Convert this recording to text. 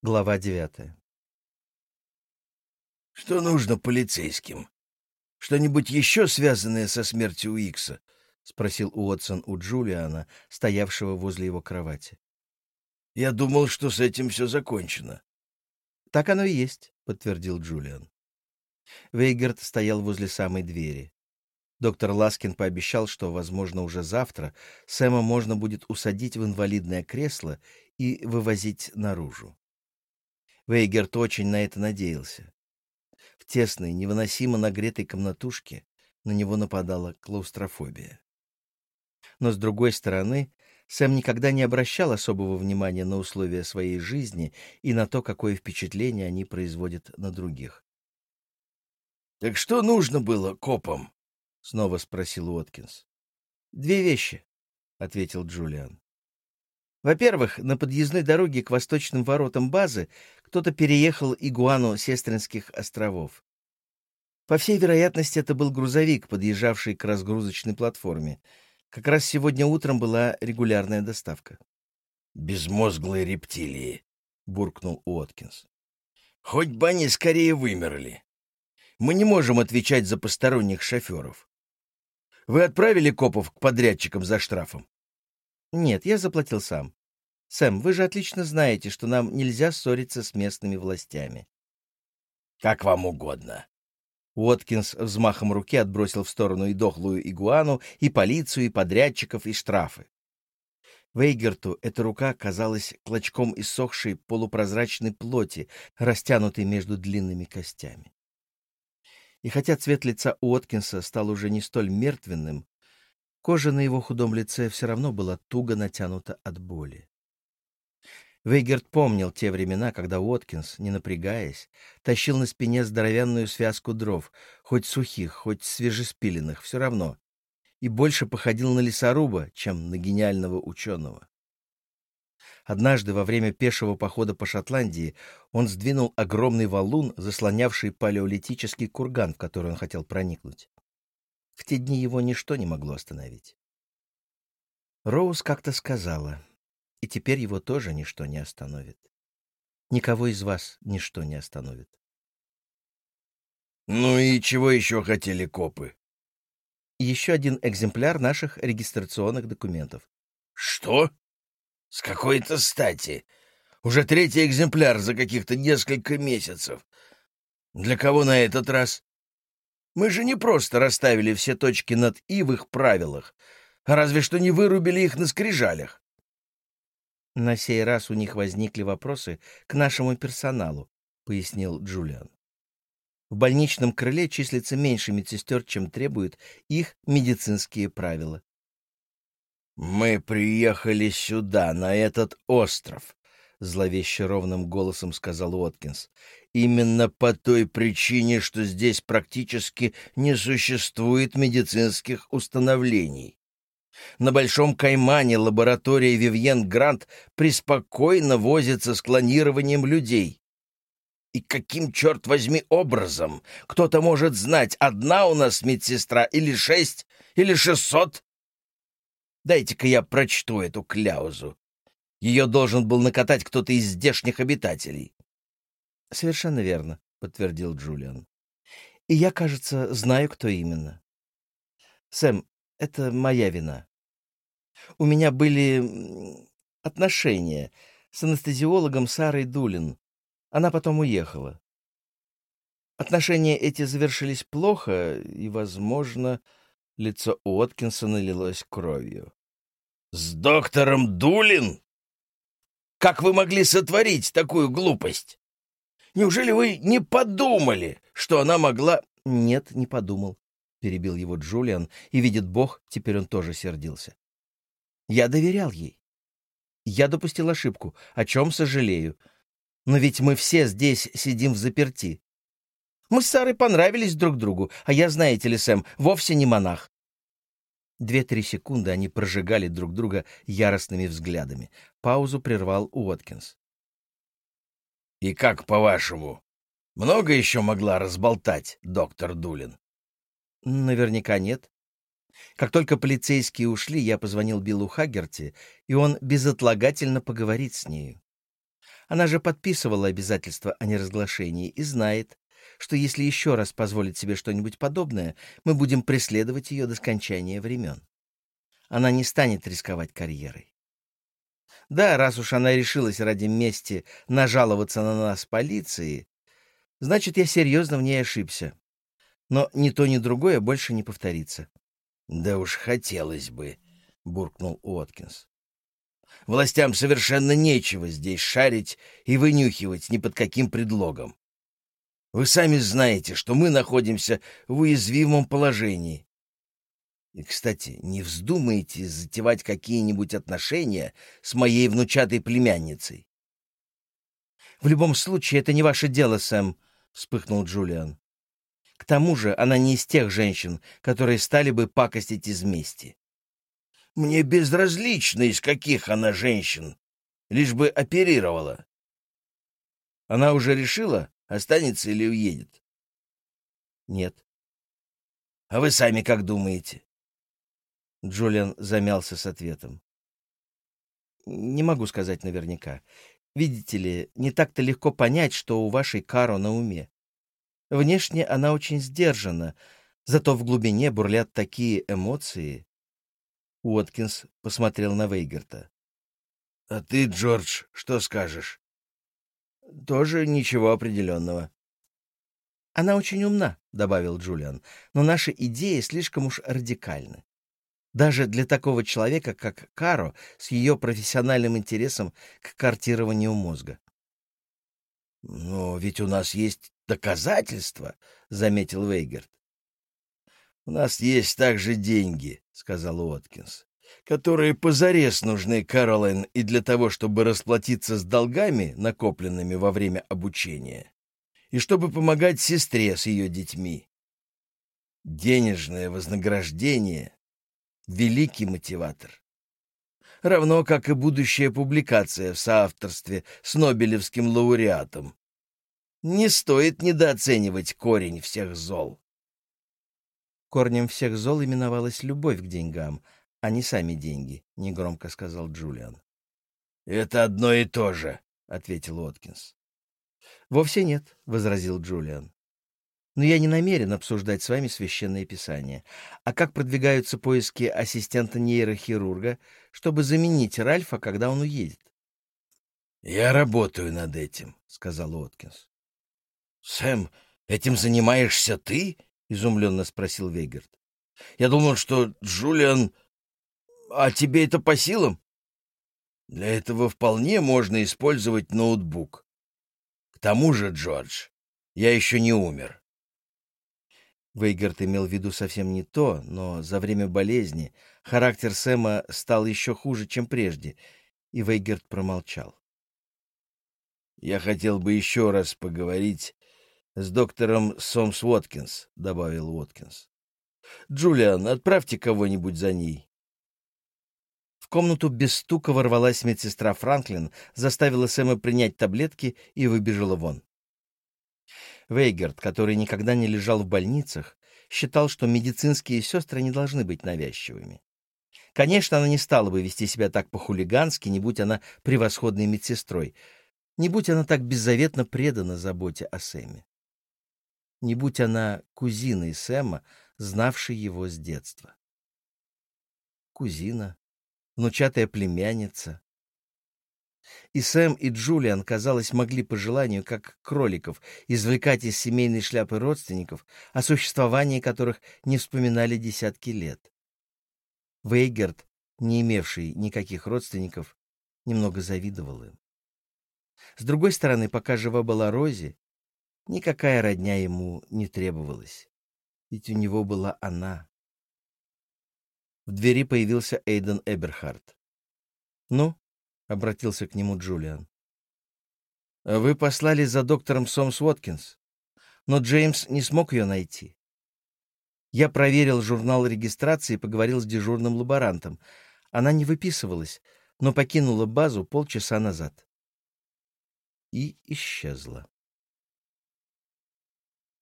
Глава девятая. «Что нужно полицейским? Что-нибудь еще связанное со смертью Уикса?» — спросил Уотсон у Джулиана, стоявшего возле его кровати. «Я думал, что с этим все закончено». «Так оно и есть», — подтвердил Джулиан. Вейгерт стоял возле самой двери. Доктор Ласкин пообещал, что, возможно, уже завтра Сэма можно будет усадить в инвалидное кресло и вывозить наружу. Вейгерт очень на это надеялся. В тесной, невыносимо нагретой комнатушке на него нападала клаустрофобия. Но, с другой стороны, Сэм никогда не обращал особого внимания на условия своей жизни и на то, какое впечатление они производят на других. «Так что нужно было копам?» — снова спросил Уоткинс. «Две вещи», — ответил Джулиан. Во-первых, на подъездной дороге к восточным воротам базы кто-то переехал игуану Сестринских островов. По всей вероятности, это был грузовик, подъезжавший к разгрузочной платформе. Как раз сегодня утром была регулярная доставка. «Безмозглые рептилии», — буркнул Уоткинс. «Хоть бы они скорее вымерли. Мы не можем отвечать за посторонних шоферов. Вы отправили копов к подрядчикам за штрафом?» Нет, я заплатил сам. Сэм, вы же отлично знаете, что нам нельзя ссориться с местными властями. Как вам угодно. Уоткинс взмахом руки отбросил в сторону и дохлую игуану, и полицию, и подрядчиков, и штрафы. Вейгерту эта рука казалась клочком иссохшей полупрозрачной плоти, растянутой между длинными костями. И хотя цвет лица Уоткинса стал уже не столь мертвенным, Кожа на его худом лице все равно была туго натянута от боли. Вейгерт помнил те времена, когда Уоткинс, не напрягаясь, тащил на спине здоровянную связку дров, хоть сухих, хоть свежеспиленных, все равно, и больше походил на лесоруба, чем на гениального ученого. Однажды во время пешего похода по Шотландии он сдвинул огромный валун, заслонявший палеолитический курган, в который он хотел проникнуть. В те дни его ничто не могло остановить. Роуз как-то сказала, и теперь его тоже ничто не остановит. Никого из вас ничто не остановит. Ну и чего еще хотели копы? Еще один экземпляр наших регистрационных документов. Что? С какой-то стати? Уже третий экземпляр за каких-то несколько месяцев. Для кого на этот раз? Мы же не просто расставили все точки над «и» в их правилах, а разве что не вырубили их на скрижалях. На сей раз у них возникли вопросы к нашему персоналу, пояснил Джулиан. В больничном крыле числится меньше медсестер, чем требуют их медицинские правила. «Мы приехали сюда, на этот остров», — зловеще ровным голосом сказал Уоткинс, именно по той причине, что здесь практически не существует медицинских установлений. На Большом Каймане лаборатория Вивьен Грант преспокойно возится с клонированием людей. И каким, черт возьми, образом кто-то может знать, одна у нас медсестра или шесть, или шестьсот? Дайте-ка я прочту эту кляузу. Ее должен был накатать кто-то из здешних обитателей. — Совершенно верно, — подтвердил Джулиан. — И я, кажется, знаю, кто именно. Сэм, это моя вина. У меня были отношения с анестезиологом Сарой Дулин. Она потом уехала. Отношения эти завершились плохо, и, возможно, лицо Уоткинса налилось кровью. — С доктором Дулин? Как вы могли сотворить такую глупость? Неужели вы не подумали, что она могла...» «Нет, не подумал», — перебил его Джулиан, и, видит Бог, теперь он тоже сердился. «Я доверял ей. Я допустил ошибку, о чем сожалею. Но ведь мы все здесь сидим в заперти. Мы с Сарой понравились друг другу, а я, знаете ли, Сэм, вовсе не монах. Две-три секунды они прожигали друг друга яростными взглядами. Паузу прервал Уоткинс. «И как, по-вашему, много еще могла разболтать доктор Дулин?» «Наверняка нет. Как только полицейские ушли, я позвонил Биллу Хаггерти, и он безотлагательно поговорит с нею. Она же подписывала обязательство о неразглашении и знает, что если еще раз позволит себе что-нибудь подобное, мы будем преследовать ее до скончания времен. Она не станет рисковать карьерой. Да, раз уж она решилась ради мести нажаловаться на нас полиции, значит, я серьезно в ней ошибся. Но ни то, ни другое больше не повторится. — Да уж хотелось бы, — буркнул Уоткинс. — Властям совершенно нечего здесь шарить и вынюхивать ни под каким предлогом. Вы сами знаете, что мы находимся в уязвимом положении. И, кстати, не вздумайте затевать какие-нибудь отношения с моей внучатой племянницей. — В любом случае, это не ваше дело, Сэм, — вспыхнул Джулиан. К тому же она не из тех женщин, которые стали бы пакостить из мести. Мне безразлично, из каких она женщин, лишь бы оперировала. Она уже решила, Останется или уедет? Нет. А вы сами как думаете? Джулиан замялся с ответом. Не могу сказать наверняка. Видите ли, не так-то легко понять, что у вашей Каро на уме. Внешне она очень сдержана, зато в глубине бурлят такие эмоции. Уоткинс посмотрел на Вейгерта. — А ты, Джордж, что скажешь? Тоже ничего определенного. Она очень умна, добавил Джулиан, но наши идеи слишком уж радикальны. Даже для такого человека, как Каро, с ее профессиональным интересом к картированию мозга. «Но ведь у нас есть доказательства», — заметил Вейгерт. «У нас есть также деньги», — сказал Уоткинс которые позарез нужны Каролайн и для того, чтобы расплатиться с долгами, накопленными во время обучения, и чтобы помогать сестре с ее детьми. Денежное вознаграждение — великий мотиватор. Равно как и будущая публикация в соавторстве с Нобелевским лауреатом. Не стоит недооценивать корень всех зол. Корнем всех зол именовалась любовь к деньгам — а не сами деньги, — негромко сказал Джулиан. — Это одно и то же, — ответил Откинс. — Вовсе нет, — возразил Джулиан. Но я не намерен обсуждать с вами священное писание. А как продвигаются поиски ассистента нейрохирурга, чтобы заменить Ральфа, когда он уедет? — Я работаю над этим, — сказал Откинс. — Сэм, этим занимаешься ты? — изумленно спросил Вейгард. — Я думал, что Джулиан... А тебе это по силам? Для этого вполне можно использовать ноутбук. К тому же, Джордж, я еще не умер. Вейгард имел в виду совсем не то, но за время болезни характер Сэма стал еще хуже, чем прежде, и Вейгард промолчал. «Я хотел бы еще раз поговорить с доктором Сомс Уоткинс», — добавил Уоткинс. «Джулиан, отправьте кого-нибудь за ней». В комнату без стука ворвалась медсестра Франклин, заставила Сэма принять таблетки и выбежала вон. Вейгерт, который никогда не лежал в больницах, считал, что медицинские сестры не должны быть навязчивыми. Конечно, она не стала бы вести себя так по-хулигански, не будь она превосходной медсестрой, не будь она так беззаветно предана заботе о Сэме. Не будь она кузиной Сэма, знавшей его с детства. Кузина, внучатая племянница. И Сэм, и Джулиан, казалось, могли по желанию, как кроликов, извлекать из семейной шляпы родственников, о существовании которых не вспоминали десятки лет. Вейгерт, не имевший никаких родственников, немного завидовал им. С другой стороны, пока жива была Рози, никакая родня ему не требовалась, ведь у него была она. В двери появился Эйден Эберхард. «Ну?» — обратился к нему Джулиан. «Вы послали за доктором Сомс Уоткинс, но Джеймс не смог ее найти. Я проверил журнал регистрации и поговорил с дежурным лаборантом. Она не выписывалась, но покинула базу полчаса назад. И исчезла.